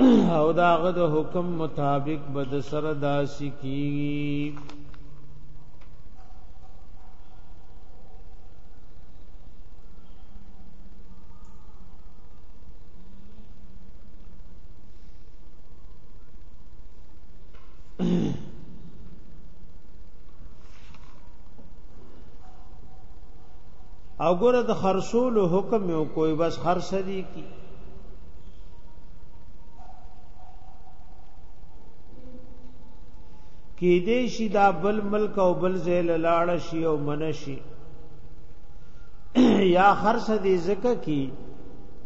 او دا غد حکم مطابق بد سر داسی کی او ګره د خرصول حکم یو کوئی بس خرص دی کی کې دې شي دا بل ملک او بل زیل لاړ شي او منشي یا خرص دې زکه کی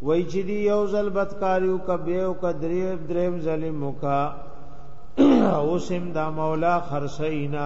وای چې دی یو ځل بدکاریو کبه او کدری دریم ظلم وکا اوسم دا مولا خرسینا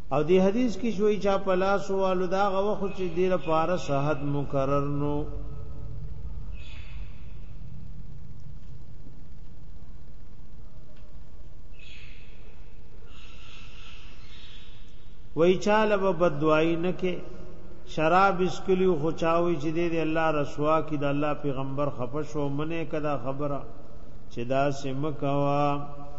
او دی حدیث کې شوی چا پلاس والو دا غو خو چې دی لپاره صحت مقرر نو وای چاله به بدوای نه کې شراب اسکلی خو چاوي چې دی الله رسوا کې د الله پیغمبر خفش او منه کدا خبره چې دا سم کوا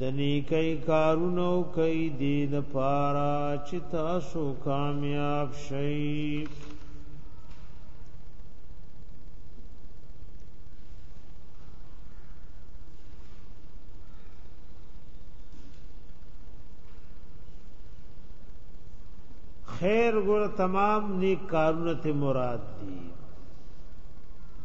د نیکي کارونو کوي د لپاره چې تاسو کامیاب شئ خیر ګور تمام نیک کارونه ته مراد دي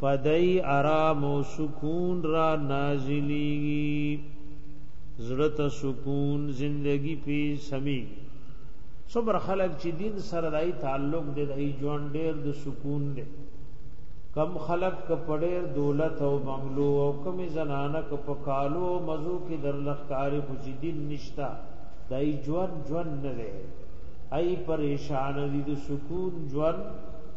پدای آرام او سکون را نازلیږي زړه ته سکون زندگی پی سمی صبر خلق چې دین سره دای تعلق دی دای ژوند ډیر د سکون دی کم خلق ک پډیر دولت او بنگلو او کم زنانه ک په کالو مزو کې درلخ کاری خو چې دین نشتا دای ژوند ژوند نه دی ای پریشان دي د سکون ژوند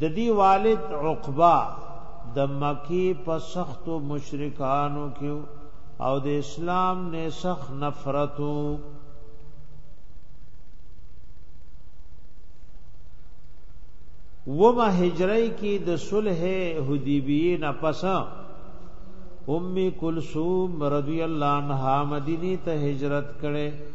د دی والد عقبہ د مکی په سخت مشرکانو کې او د اسلام نه سخت نفرتو وما هجری کې د صلح حدیبیه نه پس ام کلثوم رضی الله عنها مدینه ته هجرت کړي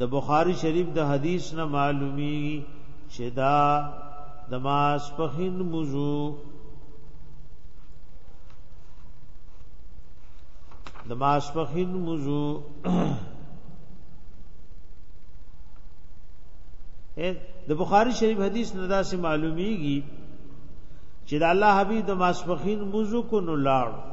د بخاری شریف د حدیث نه معلومی چې دا د ماس پخین موضوع د ماسپخین موضوع د بخاری شریف حدیث نه داسې معلومیږي چې د الله حبیب د ماسپخین موضوع کو نو لاړ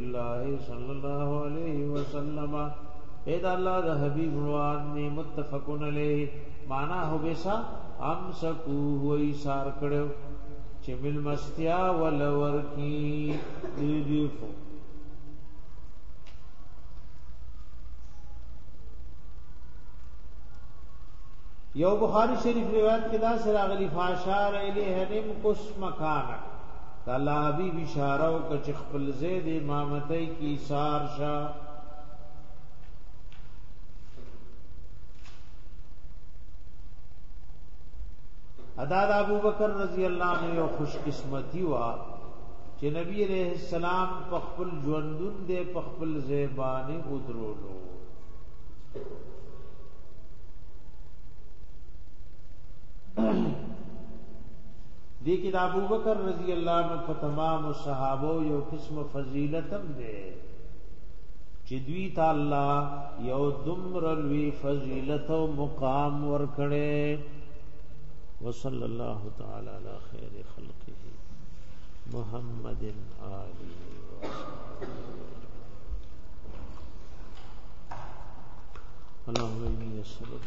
الله صلی الله علیه وسلم اے دا الله د حبیب روان می متفقن علیه معنا هو بسا ام سکو وای سار کړو چې مل مستیا ول ورکی دی دی فو یو بخاری شریف روایت کې دا سره غلی فاشار الیه نم کوس مکان الله حبیب اشاره او کچ خپل زید امامتۍ کی سار شا ادا د ابو بکر رضی الله عنه یو خوش قسمتی وا چې نبی علیہ السلام په خپل ژوندون دې په خپل زیبانی ودرولو دې کې د ابوبکر رضی الله عنه په تمام صحابه یو قسم فضیلت هم ده چې دوی ته الله یو دمر لوی فضیلت او مقام ورکړي وصلی الله تعالی علی خیر خلقه محمد آله اللهم اني اسالك